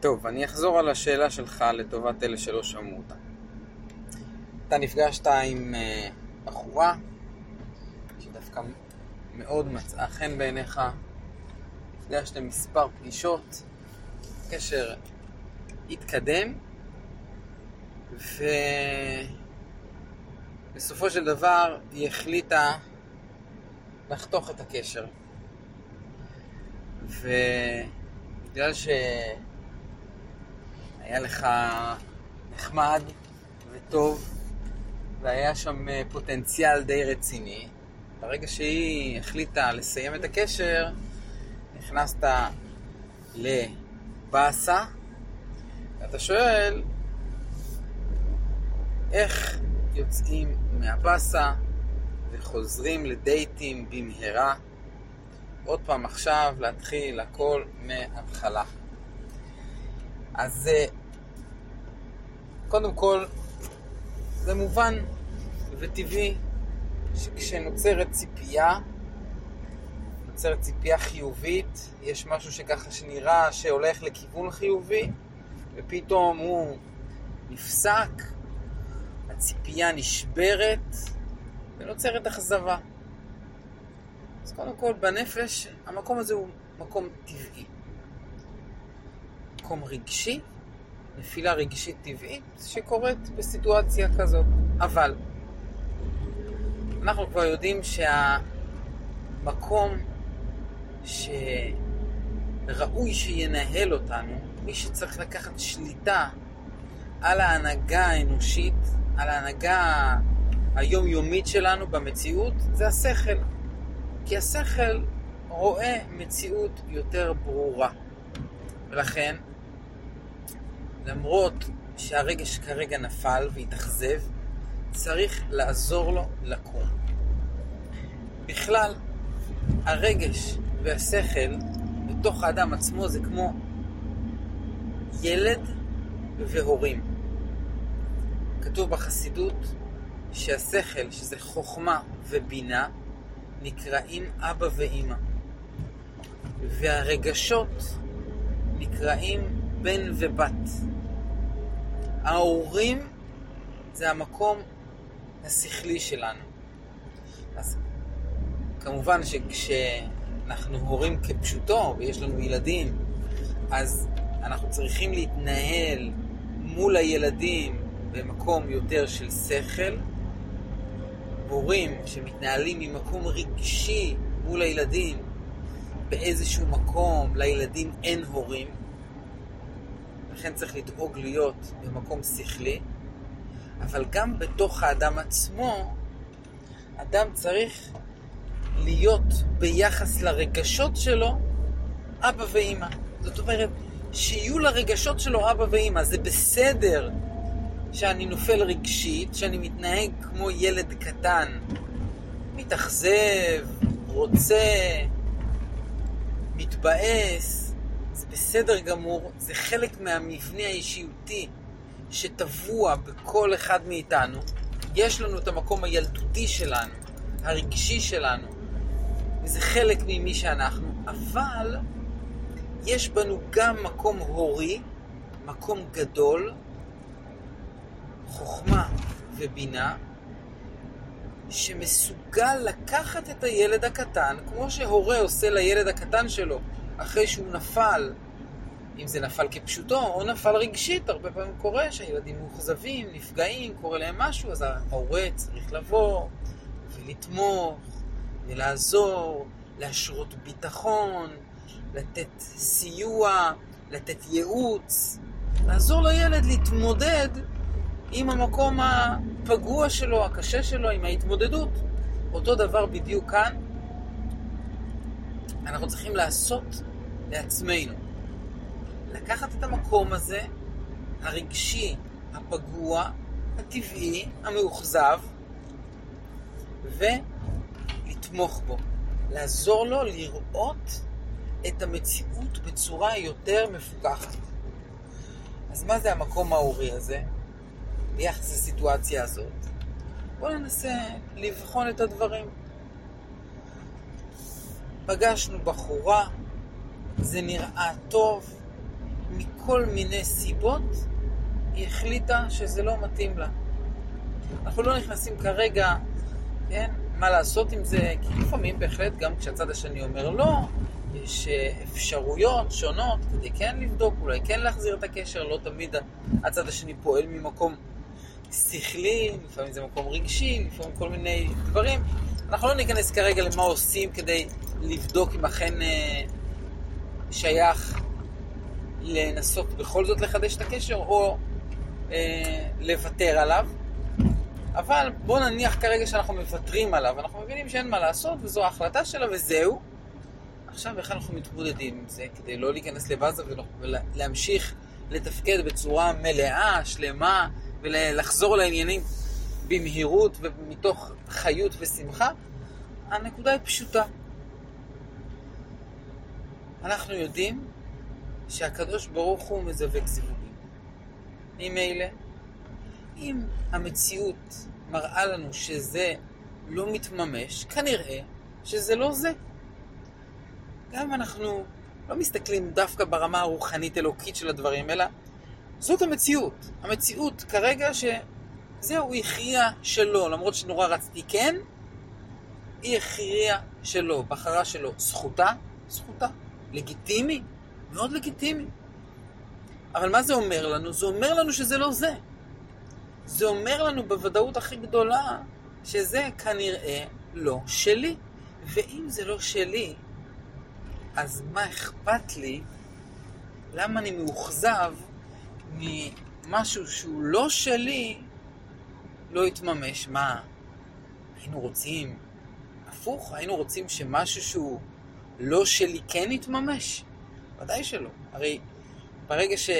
טוב, אני אחזור על השאלה שלך לטובת אלה שלא שמעו אותה. אתה נפגשת עם uh, בחורה שדווקא מאוד מצאה חן בעיניך, נפגשתם מספר פגישות, קשר התקדם, ובסופו של דבר היא החליטה לחתוך את הקשר. ובגלל שהיה לך נחמד וטוב, והיה שם אה, פוטנציאל די רציני, ברגע שהיא החליטה לסיים את הקשר, נכנסת לבאסה, ואתה שואל, איך יוצאים מהבאסה וחוזרים לדייטים במהרה? עוד פעם עכשיו להתחיל הכל מההתחלה. אז אה, קודם כל, זה מובן וטבעי שכשנוצרת ציפייה, נוצרת ציפייה חיובית, יש משהו שככה שנראה שהולך לכיוון חיובי, ופתאום הוא נפסק, הציפייה נשברת, ונוצרת אכזבה. אז קודם כל, בנפש, המקום הזה הוא מקום טבעי. מקום רגשי, נפילה רגשית טבעית שקורית בסיטואציה כזאת. אבל, אנחנו כבר יודעים שהמקום שראוי שינהל אותנו, מי שצריך לקחת שליטה על ההנהגה האנושית, על ההנהגה היומיומית שלנו במציאות, זה השכל. כי השכל רואה מציאות יותר ברורה. ולכן, למרות שהרגש כרגע נפל והתאכזב, צריך לעזור לו לקום. בכלל, הרגש והשכל בתוך האדם עצמו זה כמו ילד והורים. כתוב בחסידות שהשכל, שזה חוכמה ובינה, נקראים אבא ואימא. והרגשות נקראים בן ובת. ההורים זה המקום השכלי שלנו. אז כמובן שכשאנחנו הורים כפשוטו ויש לנו ילדים, אז אנחנו צריכים להתנהל מול הילדים במקום יותר של שכל. הורים שמתנהלים ממקום רגשי מול הילדים, באיזשהו מקום לילדים אין הורים, לכן צריך לדאוג להיות במקום שכלי, אבל גם בתוך האדם עצמו, אדם צריך להיות ביחס לרגשות שלו אבא ואימא. זאת אומרת, שיהיו לרגשות שלו אבא ואימא. זה בסדר שאני נופל רגשית, שאני מתנהג כמו ילד קטן, מתאכזב, רוצה, מתבאס, בסדר גמור, זה חלק מהמבנה האישיותי שטבוע בכל אחד מאיתנו. יש לנו את המקום הילדותי שלנו, הרגשי שלנו, וזה חלק ממי שאנחנו, אבל יש בנו גם מקום הורי, מקום גדול, חוכמה ובינה, שמסוגל לקחת את הילד הקטן, כמו שהורה עושה לילד הקטן שלו, אחרי שהוא נפל, אם זה נפל כפשוטו או נפל רגשית, הרבה פעמים קורה שהילדים מאוכזבים, נפגעים, קורה להם משהו, אז ההורה צריך לבוא ולתמוך ולעזור, להשרות ביטחון, לתת סיוע, לתת ייעוץ, לעזור לילד להתמודד עם המקום הפגוע שלו, הקשה שלו, עם ההתמודדות. אותו דבר בדיוק כאן, אנחנו צריכים לעשות לעצמנו. לקחת את המקום הזה, הרגשי, הפגוע, הטבעי, המאוכזב, ולתמוך בו. לעזור לו לראות את המציאות בצורה יותר מפוקחת. אז מה זה המקום ההורי הזה? ביחס לסיטואציה הזאת, בואו ננסה לבחון את הדברים. פגשנו בחורה, זה נראה טוב, מכל מיני סיבות, היא החליטה שזה לא מתאים לה. אנחנו לא נכנסים כרגע, כן, מה לעשות עם זה, כי לפעמים בהחלט, גם כשהצד השני אומר לא, יש אה, אפשרויות שונות כדי כן לבדוק, אולי כן להחזיר את הקשר, לא תמיד הצד השני פועל ממקום שכלי, לפעמים זה מקום רגשי, לפעמים כל מיני דברים. אנחנו לא ניכנס כרגע למה עושים כדי לבדוק אם אכן אה, שייך לנסות בכל זאת לחדש את הקשר או אה, לוותר עליו. אבל בואו נניח כרגע שאנחנו מוותרים עליו, אנחנו מבינים שאין מה לעשות וזו ההחלטה שלה וזהו. עכשיו איך אנחנו מתמודדים עם זה כדי לא להיכנס לבאזה ולהמשיך לתפקד בצורה מלאה, שלמה, ולחזור לעניינים במהירות ומתוך חיות ושמחה? הנקודה היא פשוטה. אנחנו יודעים שהקדוש ברוך הוא מזווק זיווגים. ממילא, אם המציאות מראה לנו שזה לא מתממש, כנראה שזה לא זה. גם אנחנו לא מסתכלים דווקא ברמה הרוחנית-אלוקית של הדברים, אלא זאת המציאות. המציאות כרגע שזהו, הוא הכריע שלא, למרות שנורא רציתי כן, היא הכריעה שלא, בחרה שלא. זכותה? זכותה. לגיטימי? מאוד לגיטימי. אבל מה זה אומר לנו? זה אומר לנו שזה לא זה. זה אומר לנו בוודאות הכי גדולה שזה כנראה לא שלי. ואם זה לא שלי, אז מה אכפת לי? למה אני מאוכזב ממשהו שהוא לא שלי לא יתממש? מה, היינו רוצים הפוך? היינו רוצים שמשהו שהוא לא שלי כן יתממש? ודאי שלא. הרי ברגע ש...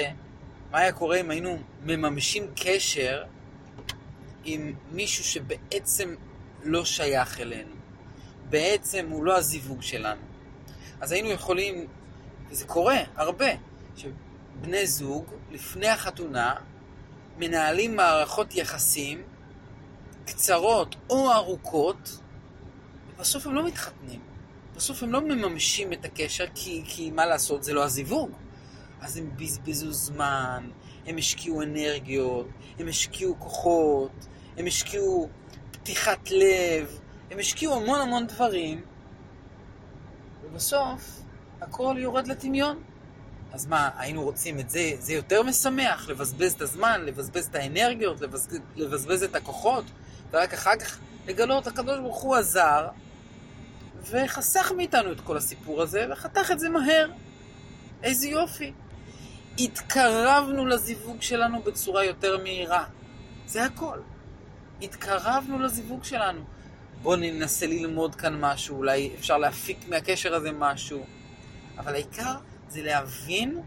מה היה קורה אם היינו מממשים קשר עם מישהו שבעצם לא שייך אלינו? בעצם הוא לא הזיווג שלנו. אז היינו יכולים, וזה קורה הרבה, שבני זוג לפני החתונה מנהלים מערכות יחסים קצרות או ארוכות, ובסוף הם לא מתחתנים. בסוף הם לא מממשים את הקשר, כי, כי מה לעשות, זה לא הזיווג. אז הם בזבזו זמן, הם השקיעו אנרגיות, הם השקיעו כוחות, הם השקיעו פתיחת לב, הם השקיעו המון המון דברים, ובסוף הכל יורד לטמיון. אז מה, היינו רוצים את זה, זה יותר משמח, לבזבז את הזמן, לבזבז את האנרגיות, לבזבז, לבזבז את הכוחות, ורק אחר כך לגלות, הקדוש ברוך הוא עזר, וחסך מאיתנו את כל הסיפור הזה, וחתך את זה מהר. איזה יופי. התקרבנו לזיווג שלנו בצורה יותר מהירה. זה הכל. התקרבנו לזיווג שלנו. בואו ננסה ללמוד כאן משהו, אולי אפשר להפיק מהקשר הזה משהו. אבל העיקר זה להבין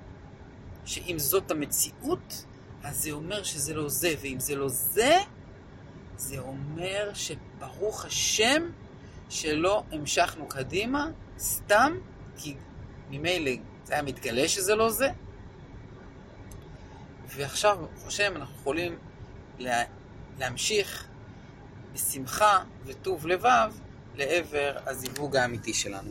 שאם זאת המציאות, אז זה אומר שזה לא זה, ואם זה לא זה, זה אומר שברוך השם שלא המשכנו קדימה, סתם, כי ממילא זה היה מתגלה שזה לא זה. ועכשיו, ברוך השם, אנחנו יכולים לה, להמשיך בשמחה וטוב לבב לעבר הזיווג האמיתי שלנו.